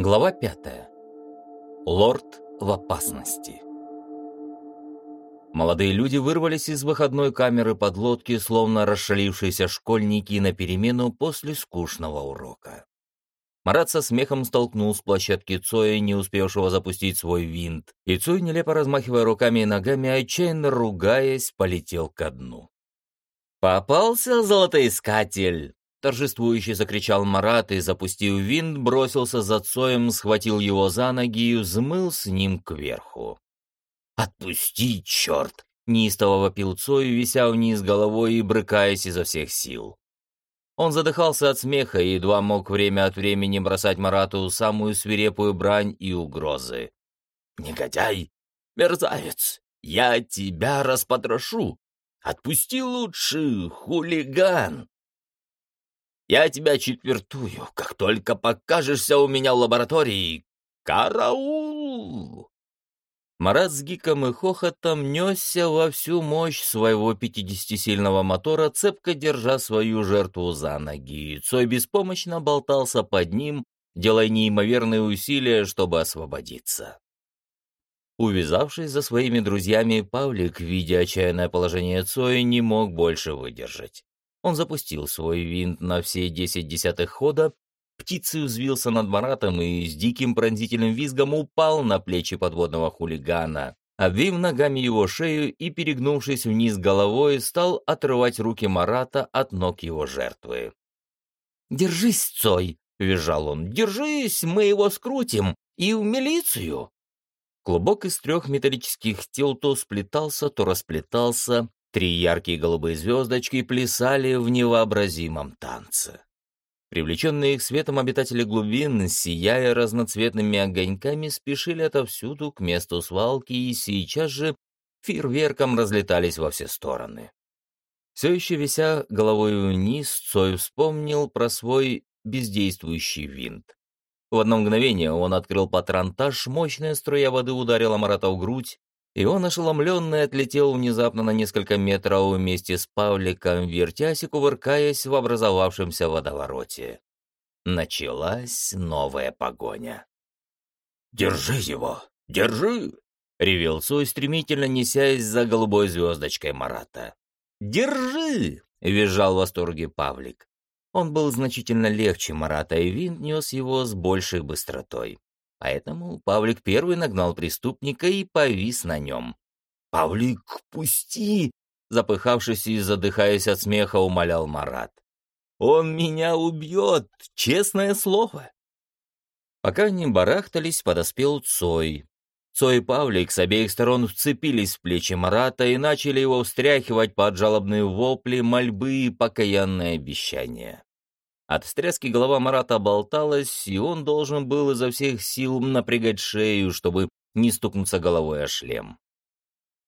Глава пятая. Лорд в опасности. Молодые люди вырвались из выходной камеры подлодки, словно расшалившиеся школьники на перемену после скучного урока. Марат со смехом столкнул с площадки Цоя, не успевшего запустить свой винт, и Цой, нелепо размахивая руками и ногами, отчаянно ругаясь, полетел ко дну. «Попался, золотоискатель!» Торжествующе закричал Марат и, запустив винт, бросился за Цоем, схватил его за ноги и взмыл с ним кверху. «Отпусти, черт!» — неистово вопил Цой, вися вниз головой и брыкаясь изо всех сил. Он задыхался от смеха и едва мог время от времени бросать Марату самую свирепую брань и угрозы. «Негодяй! Мерзавец! Я тебя распотрошу! Отпусти лучше, хулиган!» Я тебя четвертую, как только покажешься у меня в лаборатории. Караул!» Марат с гиком и хохотом несся во всю мощь своего пятидесятисильного мотора, цепко держа свою жертву за ноги. Цой беспомощно болтался под ним, делая неимоверные усилия, чтобы освободиться. Увязавшись за своими друзьями, Павлик, видя отчаянное положение Цоя, не мог больше выдержать. Он запустил свой винт на все десять десятых хода, птицей взвился над Маратом и с диким пронзительным визгом упал на плечи подводного хулигана, обвив ногами его шею и, перегнувшись вниз головой, стал отрывать руки Марата от ног его жертвы. «Держись, Цой!» — визжал он. «Держись, мы его скрутим! И в милицию!» Клубок из трех металлических тел то сплетался, то расплетался, Три яркие голубые звездочки плясали в невообразимом танце. Привлеченные их светом обитатели глубин, сияя разноцветными огоньками, спешили отовсюду к месту свалки и сейчас же фейерверком разлетались во все стороны. Все еще вися головой вниз, Цой вспомнил про свой бездействующий винт. В одно мгновение он открыл патронтаж, мощная струя воды ударила Марата в грудь, и он, ошеломленный, отлетел внезапно на несколько метров вместе с Павликом, вертясь и кувыркаясь в образовавшемся водовороте. Началась новая погоня. «Держи его! Держи!» — ревел Цой, стремительно несясь за голубой звездочкой Марата. «Держи!» — визжал в восторге Павлик. Он был значительно легче Марата, и винт нес его с большей быстротой. Поэтому Павлик первый нагнал преступника и повис на нем. «Павлик, пусти!» Запыхавшись и задыхаясь от смеха, умолял Марат. «Он меня убьет, честное слово!» Пока они барахтались, подоспел Цой. Цой и Павлик с обеих сторон вцепились в плечи Марата и начали его встряхивать под жалобные вопли, мольбы и покаянные обещания. От встряски голова Марата болталась, и он должен был изо всех сил напрягать шею, чтобы не стукнуться головой о шлем.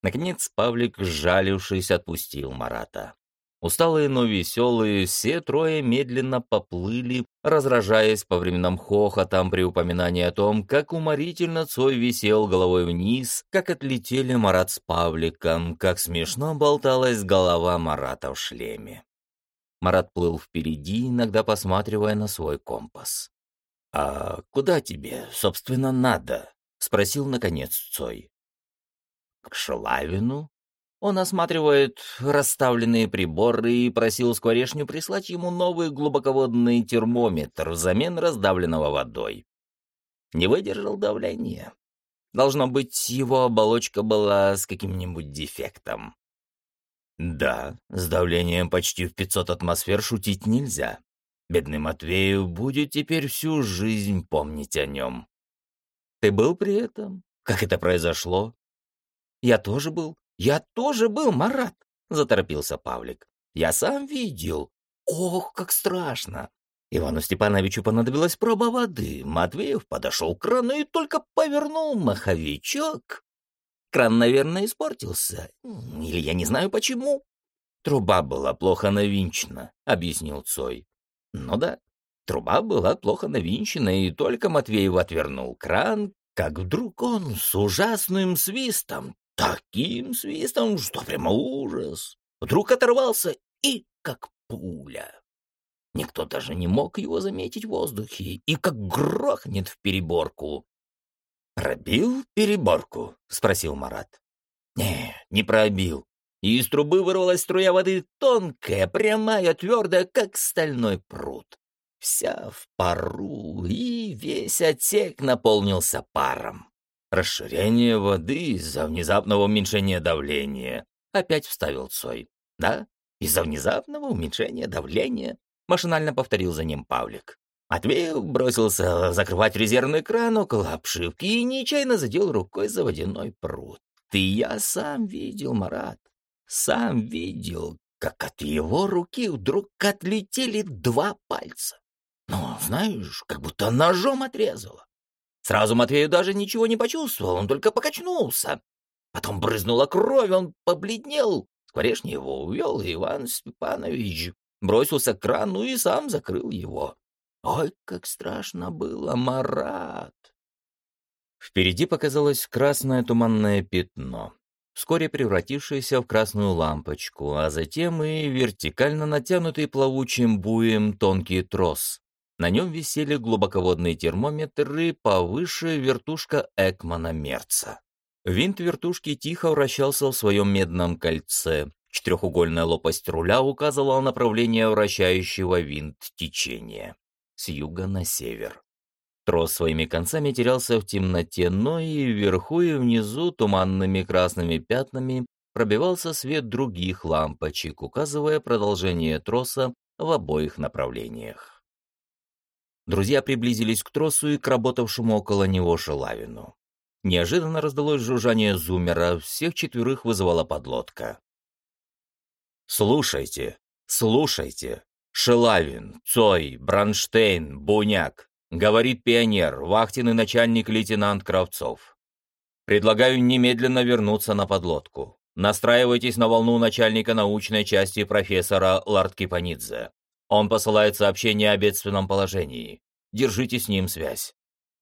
Наконец Павлик, сжалившись, отпустил Марата. Усталые, но веселые, все трое медленно поплыли, разражаясь по временам хохотом при упоминании о том, как уморительно Цой висел головой вниз, как отлетели Марат с Павликом, как смешно болталась голова Марата в шлеме. Марат плыл впереди, иногда посматривая на свой компас. «А куда тебе, собственно, надо?» — спросил, наконец, Цой. «К Шелавину?» Он осматривает расставленные приборы и просил скворечню прислать ему новый глубоководный термометр взамен раздавленного водой. Не выдержал давления. Должно быть, его оболочка была с каким-нибудь дефектом. Да, с давлением почти в 500 атмосфер шутить нельзя. Бедный Матвею будет теперь всю жизнь помнить о нем. Ты был при этом? Как это произошло? Я тоже был. Я тоже был, Марат, заторопился Павлик. Я сам видел. Ох, как страшно. Ивану Степановичу понадобилась проба воды. Матвеев подошел к крану и только повернул маховичок. Кран, наверное, испортился. Или я не знаю почему. Труба была плохо навинчена, объяснил Цой. Ну да, труба была плохо навинчена, и только Матвеев отвернул кран, как вдруг он с ужасным свистом, таким свистом, что прямо ужас, вдруг оторвался и как пуля. Никто даже не мог его заметить в воздухе, и как грохнет в переборку. «Пробил переборку?» — спросил Марат. «Не, не пробил. Из трубы вырвалась струя воды тонкая, прямая, твердая, как стальной пруд. Вся в пару, и весь отсек наполнился паром. Расширение воды из-за внезапного уменьшения давления. Опять вставил Цой. Да, из-за внезапного уменьшения давления. Машинально повторил за ним Павлик. Матвеев бросился закрывать резервный кран около обшивки и нечаянно задел рукой за водяной пруд. Ты я сам видел, Марат, сам видел, как от его руки вдруг отлетели два пальца. Ну, знаешь, как будто ножом отрезало. Сразу Матвею даже ничего не почувствовал, он только покачнулся. Потом брызнула кровь, он побледнел. Скворечни его увел, и Иван Степанович бросился к крану и сам закрыл его. Ой, как страшно было, Марат! Впереди показалось красное туманное пятно, вскоре превратившееся в красную лампочку, а затем и вертикально натянутый плавучим буем тонкий трос. На нем висели глубоководные термометры повыше вертушка Экмана Мерца. Винт вертушки тихо вращался в своем медном кольце. Четырехугольная лопасть руля указывала направление вращающего винт течения с юга на север. Трос своими концами терялся в темноте, но и вверху, и внизу туманными красными пятнами пробивался свет других лампочек, указывая продолжение троса в обоих направлениях. Друзья приблизились к тросу и к работавшему около него шелавину. Неожиданно раздалось жужжание зумера, всех четверых вызывала подлодка. «Слушайте, слушайте!» Шелавин, Цой, Бранштейн, Буняк, говорит пионер, вахтенный начальник лейтенант Кравцов. Предлагаю немедленно вернуться на подлодку. Настраивайтесь на волну начальника научной части профессора Ларткипанидзе. Он посылает сообщение о бедственном положении. Держите с ним связь.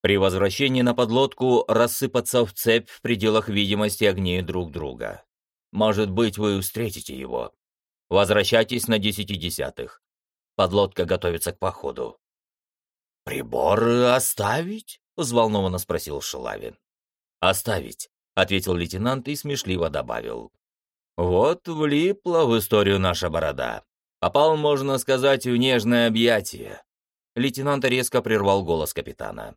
При возвращении на подлодку рассыпаться в цепь в пределах видимости огней друг друга. Может быть, вы встретите его. Возвращайтесь на десяти десятых. Подлодка готовится к походу. «Приборы оставить?» — взволнованно спросил Шелавин. «Оставить», — ответил лейтенант и смешливо добавил. «Вот влипла в историю наша борода. Попал, можно сказать, в нежное объятие». Лейтенант резко прервал голос капитана.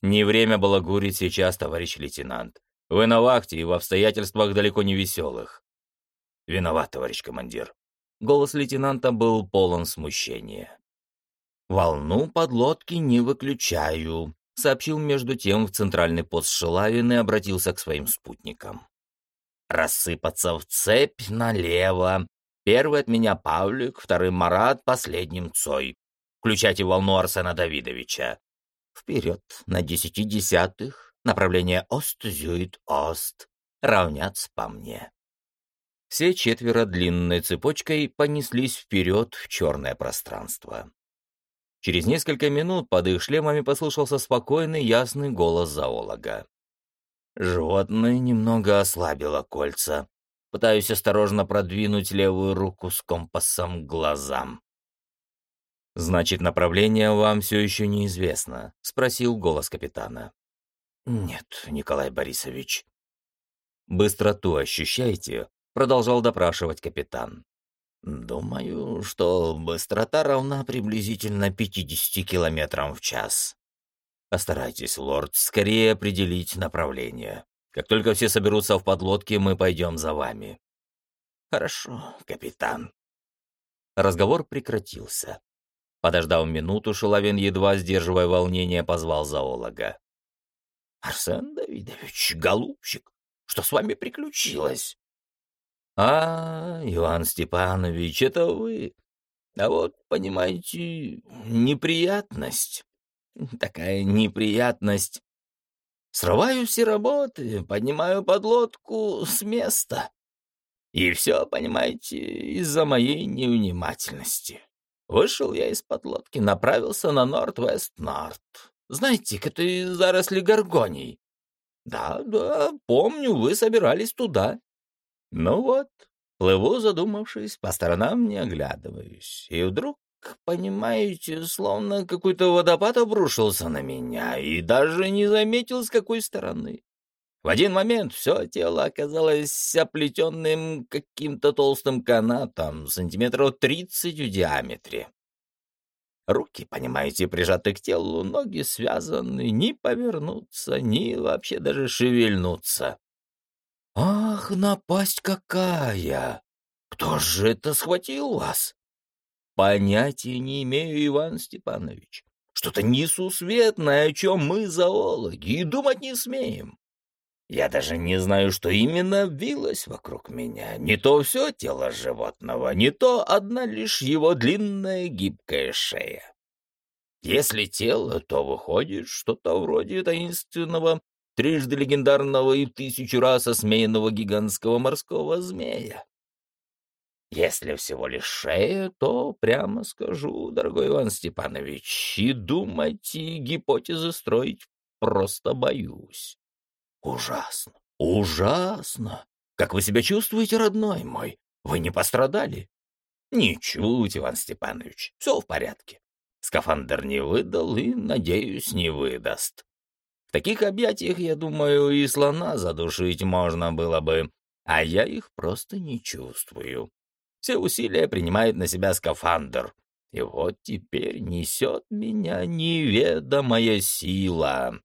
«Не время было гурить сейчас, товарищ лейтенант. Вы на вахте и в обстоятельствах далеко не веселых». «Виноват, товарищ командир», Голос лейтенанта был полон смущения. «Волну подлодки не выключаю», — сообщил между тем в центральный пост Шелавин и обратился к своим спутникам. «Рассыпаться в цепь налево. Первый от меня Павлик, второй Марат, последним Цой. Включайте волну Арсена Давидовича. Вперед на десяти десятых, направление Ост-Зюит-Ост. Равняться по мне». Все четверо длинной цепочкой понеслись вперед в черное пространство. Через несколько минут под их шлемами послышался спокойный, ясный голос зоолога. Животное немного ослабило кольца. Пытаюсь осторожно продвинуть левую руку с компасом к глазам. «Значит, направление вам все еще неизвестно?» — спросил голос капитана. «Нет, Николай Борисович». «Быстроту ощущаете?» Продолжал допрашивать капитан. «Думаю, что быстрота равна приблизительно 50 километрам в час. Постарайтесь, лорд, скорее определить направление. Как только все соберутся в подлодке, мы пойдем за вами». «Хорошо, капитан». Разговор прекратился. Подождав минуту, Шеловин, едва сдерживая волнение, позвал зоолога. «Арсен Давидович, голубчик, что с вами приключилось?» «А, Иван Степанович, это вы. А вот, понимаете, неприятность. Такая неприятность. Срываю все работы, поднимаю подлодку с места. И все, понимаете, из-за моей невнимательности. Вышел я из подлодки, направился на Норд-Вест-Норд. Знаете, к этой заросли горгоний. Да, да, помню, вы собирались туда. Ну вот, плыву задумавшись, по сторонам не оглядываюсь, и вдруг понимаете, словно какой-то водопад обрушился на меня и даже не заметил, с какой стороны. В один момент все тело оказалось оплетенным каким-то толстым канатом, сантиметров тридцать в диаметре. Руки, понимаете, прижаты к телу, ноги связаны, ни повернуться, ни вообще даже шевельнуться. «Ах, напасть какая! Кто же это схватил вас?» «Понятия не имею, Иван Степанович. Что-то несусветное, о чем мы, зоологи, и думать не смеем. Я даже не знаю, что именно вилось вокруг меня. Не то все тело животного, не то одна лишь его длинная гибкая шея. Если тело, то выходит что-то вроде таинственного, трижды легендарного и тысячу раз осмеянного гигантского морского змея. Если всего лишь шея, то, прямо скажу, дорогой Иван Степанович, и думать, и гипотезы строить просто боюсь. Ужасно, ужасно. Как вы себя чувствуете, родной мой? Вы не пострадали? Ничуть, Иван Степанович, все в порядке. Скафандр не выдал и, надеюсь, не выдаст. В таких объятиях, я думаю, и слона задушить можно было бы, а я их просто не чувствую. Все усилия принимает на себя скафандр, и вот теперь несет меня неведомая сила.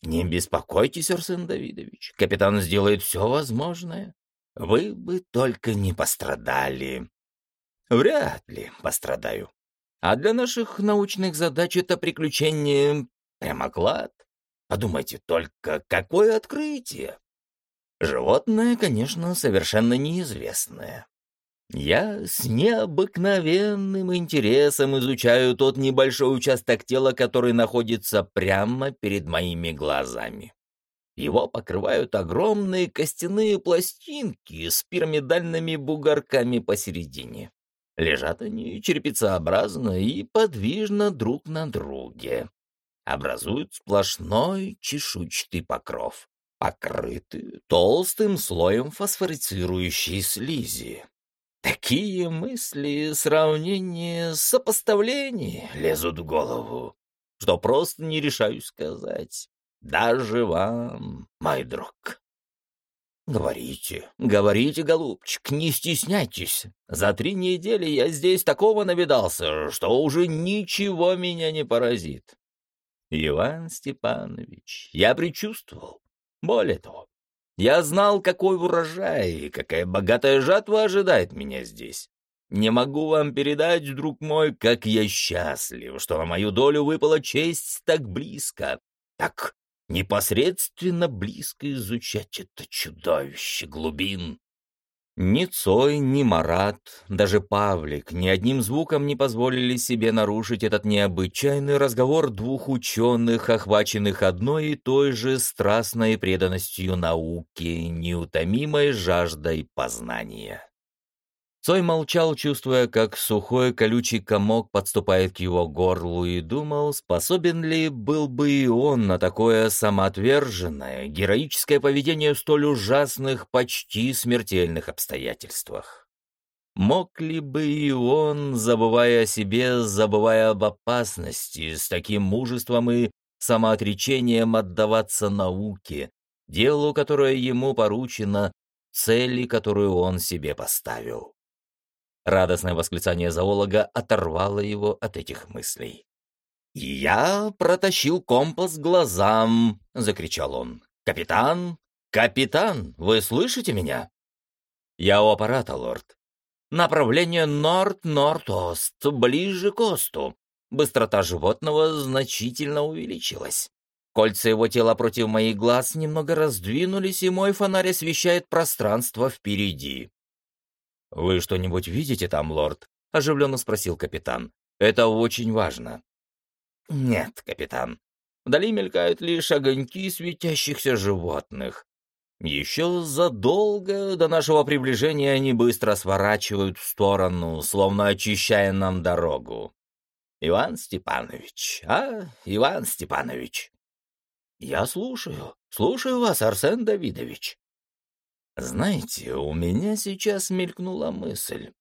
«Не беспокойтесь, Арсен Давидович, капитан сделает все возможное. Вы бы только не пострадали». «Вряд ли пострадаю. А для наших научных задач это приключение прямо клад. Подумайте только, какое открытие!» Животное, конечно, совершенно неизвестное. Я с необыкновенным интересом изучаю тот небольшой участок тела, который находится прямо перед моими глазами. Его покрывают огромные костяные пластинки с пирамидальными бугорками посередине. Лежат они черепицеобразно и подвижно друг на друге. Образуют сплошной чешуйчатый покров, покрытый толстым слоем фосфорицирующей слизи. Такие мысли, сравнения, сопоставления лезут в голову, что просто не решаюсь сказать. Даже вам, мой друг. Говорите, говорите, голубчик, не стесняйтесь. За три недели я здесь такого навидался, что уже ничего меня не поразит. Иван Степанович, я предчувствовал. Более того, я знал, какой урожай и какая богатая жатва ожидает меня здесь. Не могу вам передать, друг мой, как я счастлив, что на мою долю выпала честь так близко, так непосредственно близко изучать это чудовище глубин. Ни Цой, ни Марат, даже Павлик ни одним звуком не позволили себе нарушить этот необычайный разговор двух ученых, охваченных одной и той же страстной преданностью науке, неутомимой жаждой познания. Цой молчал, чувствуя, как сухой колючий комок подступает к его горлу, и думал, способен ли был бы и он на такое самоотверженное, героическое поведение в столь ужасных, почти смертельных обстоятельствах. Мог ли бы и он, забывая о себе, забывая об опасности, с таким мужеством и самоотречением отдаваться науке, делу, которое ему поручено, цели, которую он себе поставил? Радостное восклицание зоолога оторвало его от этих мыслей. «Я протащил компас глазам!» — закричал он. «Капитан! Капитан! Вы слышите меня?» «Я у аппарата, лорд. Направление норд-норд-ост, ближе к осту. Быстрота животного значительно увеличилась. Кольца его тела против моих глаз немного раздвинулись, и мой фонарь освещает пространство впереди. «Вы что-нибудь видите там, лорд?» — оживленно спросил капитан. «Это очень важно». «Нет, капитан. Вдали мелькают лишь огоньки светящихся животных. Еще задолго до нашего приближения они быстро сворачивают в сторону, словно очищая нам дорогу. Иван Степанович, а, Иван Степанович?» «Я слушаю, слушаю вас, Арсен Давидович». Знаете, у меня сейчас мелькнула мысль.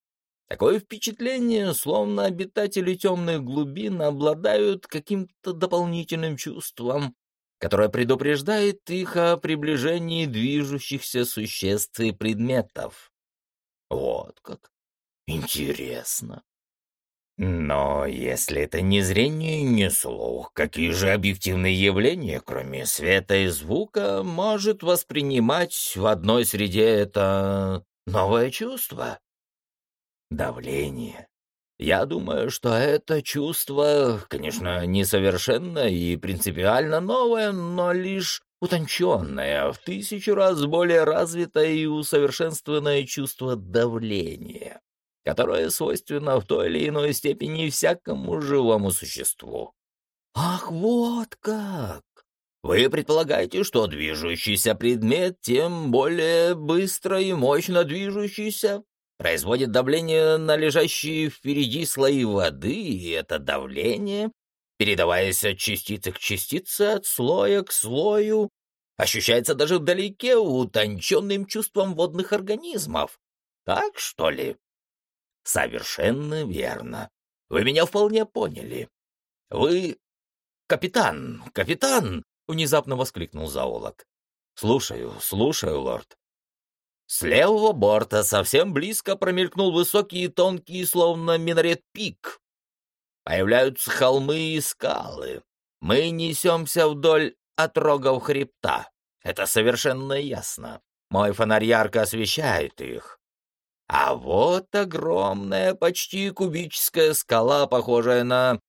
Такое впечатление, словно обитатели темных глубин обладают каким-то дополнительным чувством, которое предупреждает их о приближении движущихся существ и предметов. Вот как. Интересно. Но если это не зрение и не слух, какие же объективные явления, кроме света и звука, может воспринимать в одной среде это новое чувство? Давление. Я думаю, что это чувство, конечно, несовершенно и принципиально новое, но лишь утонченное, в тысячу раз более развитое и усовершенствованное чувство давления которое свойственно в той или иной степени всякому живому существу. Ах, вот как! Вы предполагаете, что движущийся предмет, тем более быстро и мощно движущийся, производит давление на лежащие впереди слои воды, и это давление, передаваясь от частицы к частице, от слоя к слою, ощущается даже вдалеке утонченным чувством водных организмов. Так, что ли? Совершенно верно. Вы меня вполне поняли. Вы... Капитан, капитан! Внезапно воскликнул зоолог. Слушаю, слушаю, лорд. С левого борта совсем близко промелькнул высокий и тонкий, словно минарет пик. Появляются холмы и скалы. Мы несемся вдоль отрогов хребта. Это совершенно ясно. Мой фонарь ярко освещает их. А вот огромная, почти кубическая скала, похожая на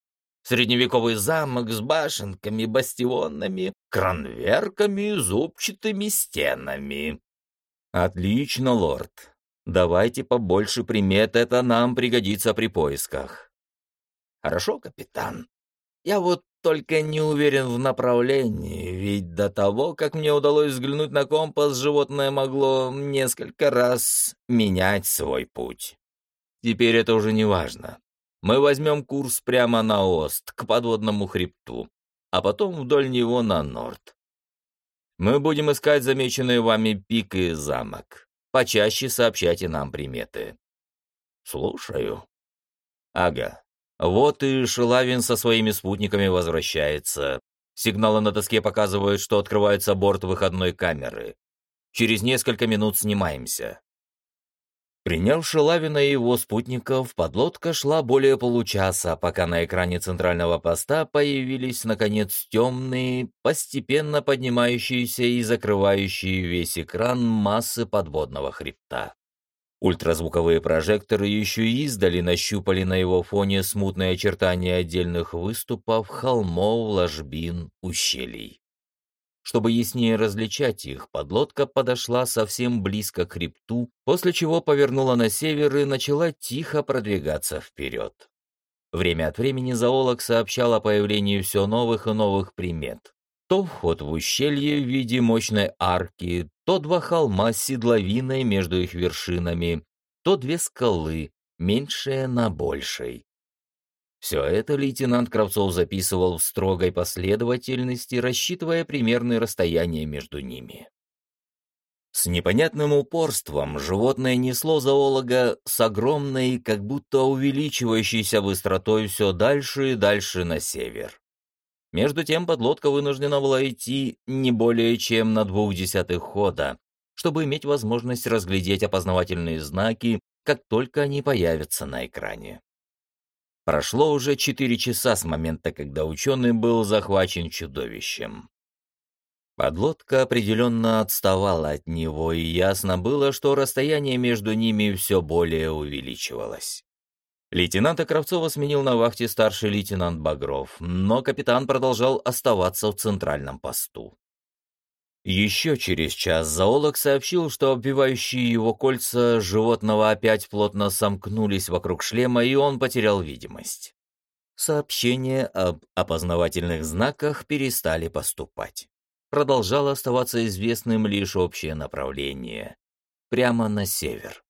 средневековый замок с башенками, бастионами, кранверками и зубчатыми стенами. Отлично, лорд. Давайте побольше примет, это нам пригодится при поисках. Хорошо, капитан. Я вот только не уверен в направлении, ведь до того, как мне удалось взглянуть на компас, животное могло несколько раз менять свой путь. Теперь это уже не важно. Мы возьмем курс прямо на ост, к подводному хребту, а потом вдоль него на норд. Мы будем искать замеченные вами пик и замок. Почаще сообщайте нам приметы. Слушаю. Ага, вот и Шелавин со своими спутниками возвращается. Сигналы на доске показывают, что открывается борт выходной камеры. Через несколько минут снимаемся. Приняв Шелавина и его спутников, подлодка шла более получаса, пока на экране центрального поста появились, наконец, темные, постепенно поднимающиеся и закрывающие весь экран массы подводного хребта. Ультразвуковые прожекторы еще издали нащупали на его фоне смутные очертания отдельных выступов, холмов, ложбин, ущелий. Чтобы яснее различать их, подлодка подошла совсем близко к хребту, после чего повернула на север и начала тихо продвигаться вперед. Время от времени зоолог сообщал о появлении все новых и новых примет. То вход в ущелье в виде мощной арки, то два холма с седловиной между их вершинами, то две скалы, меньшая на большей. Все это лейтенант Кравцов записывал в строгой последовательности, рассчитывая примерные расстояния между ними. С непонятным упорством животное несло зоолога с огромной, как будто увеличивающейся быстротой все дальше и дальше на север. Между тем подлодка вынуждена была идти не более чем на двух десятых хода, чтобы иметь возможность разглядеть опознавательные знаки, как только они появятся на экране. Прошло уже четыре часа с момента, когда ученый был захвачен чудовищем. Подлодка определенно отставала от него, и ясно было, что расстояние между ними все более увеличивалось. Лейтенанта Кравцова сменил на вахте старший лейтенант Багров, но капитан продолжал оставаться в центральном посту. Еще через час зоолог сообщил, что обвивающие его кольца животного опять плотно сомкнулись вокруг шлема, и он потерял видимость. Сообщения об опознавательных знаках перестали поступать. Продолжало оставаться известным лишь общее направление. Прямо на север.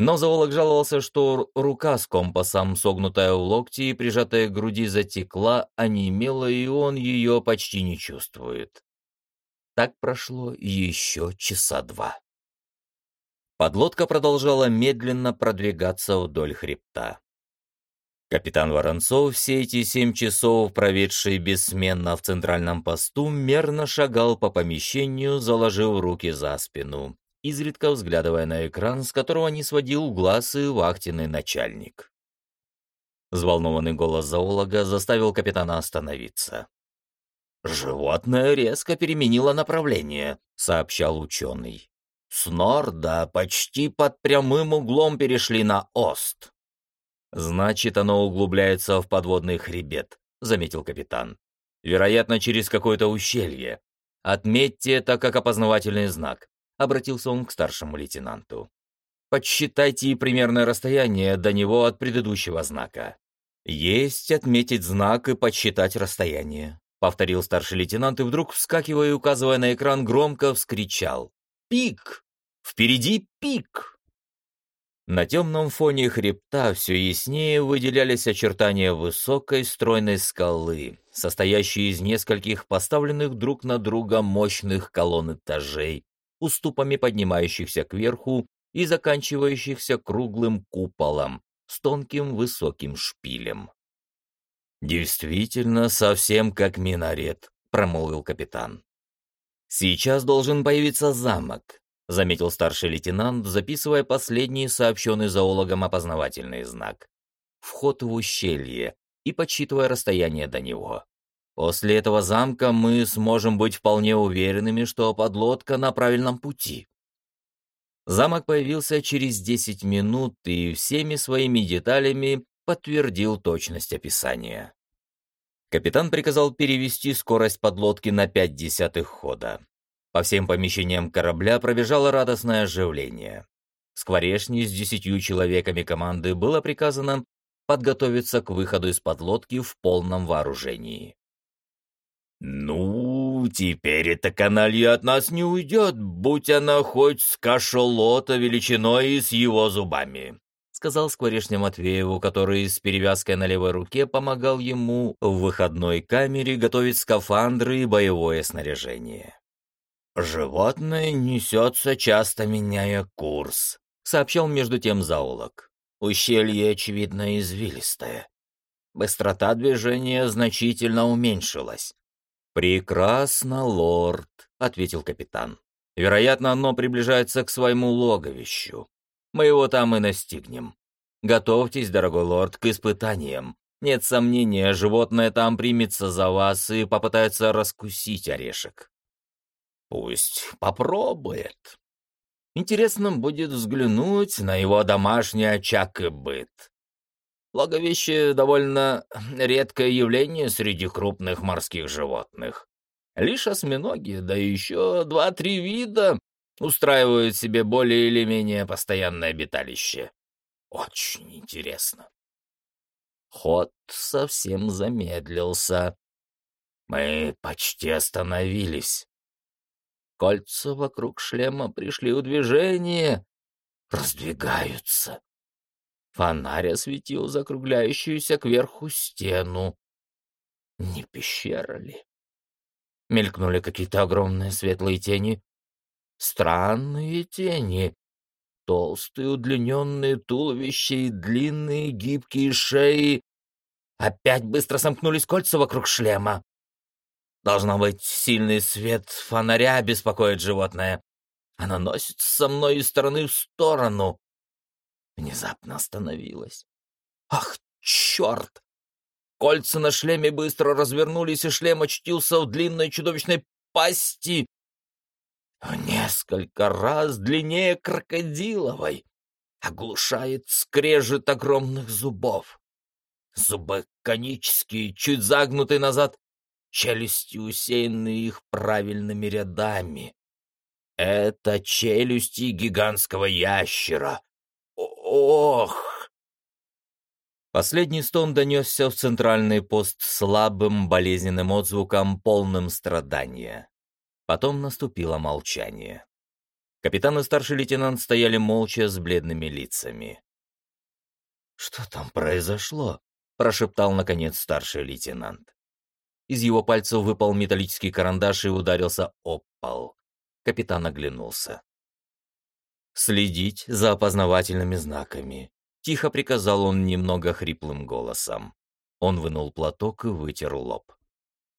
Но зоолог жаловался, что рука с компасом, согнутая в локти и прижатая к груди, затекла, онемела, и он ее почти не чувствует. Так прошло еще часа два. Подлодка продолжала медленно продвигаться вдоль хребта. Капитан Воронцов, все эти семь часов, проведший бессменно в центральном посту, мерно шагал по помещению, заложив руки за спину, изредка взглядывая на экран, с которого не сводил глаз и вахтенный начальник. Взволнованный голос зоолога заставил капитана остановиться. «Животное резко переменило направление», — сообщал ученый. «С норда почти под прямым углом перешли на ост». «Значит, оно углубляется в подводный хребет», — заметил капитан. «Вероятно, через какое-то ущелье. Отметьте это как опознавательный знак», — обратился он к старшему лейтенанту. «Подсчитайте примерное расстояние до него от предыдущего знака». «Есть отметить знак и подсчитать расстояние», — повторил старший лейтенант и вдруг, вскакивая и указывая на экран, громко вскричал. «Пик! Впереди пик!» На темном фоне хребта все яснее выделялись очертания высокой стройной скалы, состоящей из нескольких поставленных друг на друга мощных колонн этажей, уступами поднимающихся кверху и заканчивающихся круглым куполом с тонким высоким шпилем. «Действительно, совсем как минарет», — промолвил капитан. «Сейчас должен появиться замок, — заметил старший лейтенант, записывая последний сообщенный зоологом опознавательный знак. «Вход в ущелье» и подсчитывая расстояние до него. После этого замка мы сможем быть вполне уверенными, что подлодка на правильном пути. Замок появился через 10 минут и всеми своими деталями подтвердил точность описания. Капитан приказал перевести скорость подлодки на 5 десятых хода. По всем помещениям корабля пробежало радостное оживление. Скворечни с десятью человеками команды было приказано подготовиться к выходу из подлодки в полном вооружении. «Ну, теперь эта каналья от нас не уйдет, будь она хоть с кашалота величиной и с его зубами», сказал скворечня Матвееву, который с перевязкой на левой руке помогал ему в выходной камере готовить скафандры и боевое снаряжение. «Животное несется, часто меняя курс», — сообщал между тем заулок. «Ущелье, очевидно, извилистое. Быстрота движения значительно уменьшилась». «Прекрасно, лорд», — ответил капитан. «Вероятно, оно приближается к своему логовищу. Мы его там и настигнем. Готовьтесь, дорогой лорд, к испытаниям. Нет сомнения, животное там примется за вас и попытается раскусить орешек. Пусть попробует. Интересно будет взглянуть на его домашний очаг и быт. Логовище — довольно редкое явление среди крупных морских животных. Лишь осьминоги, да еще два-три вида устраивают себе более или менее постоянное обиталище. Очень интересно. Ход совсем замедлился. Мы почти остановились. Кольца вокруг шлема пришли в движение, раздвигаются. Фонарь осветил закругляющуюся кверху стену. Не пещера ли? Мелькнули какие-то огромные светлые тени. Странные тени. Толстые удлиненные туловища и длинные гибкие шеи. Опять быстро сомкнулись кольца вокруг шлема. Должно быть, сильный свет фонаря беспокоит животное. Оно носится со мной из стороны в сторону. Внезапно остановилась. Ах, черт! Кольца на шлеме быстро развернулись, и шлем очутился в длинной чудовищной пасти. В несколько раз длиннее крокодиловой. Оглушает скрежет огромных зубов. Зубы конические, чуть загнутые назад, челюсти усеяны их правильными рядами. Это челюсти гигантского ящера. Ох! Последний стон донесся в центральный пост слабым болезненным отзвуком, полным страдания. Потом наступило молчание. Капитан и старший лейтенант стояли молча с бледными лицами. «Что там произошло?» — прошептал, наконец, старший лейтенант. Из его пальцев выпал металлический карандаш и ударился об пол. Капитан оглянулся. Следить за опознавательными знаками», — тихо приказал он немного хриплым голосом. Он вынул платок и вытер лоб.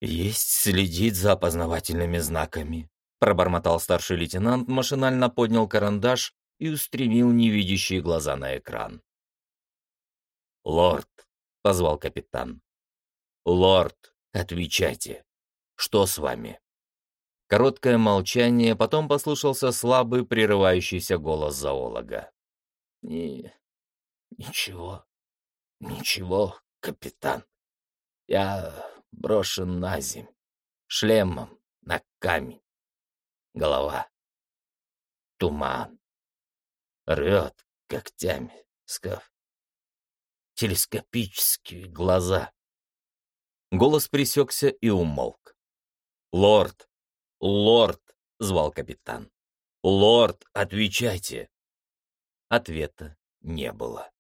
«Есть следить за опознавательными знаками», — пробормотал старший лейтенант, машинально поднял карандаш и устремил невидящие глаза на экран. «Лорд», — позвал капитан. «Лорд, отвечайте. Что с вами?» Короткое молчание, потом послышался слабый, прерывающийся голос зоолога. «Ни... ничего, ничего, капитан. Я брошен на земь, шлемом на камень. Голова. Туман. Рвет когтями скаф. Телескопические глаза. Голос пресекся и умолк. «Лорд! Лорд!» — звал капитан. «Лорд, отвечайте!» Ответа не было.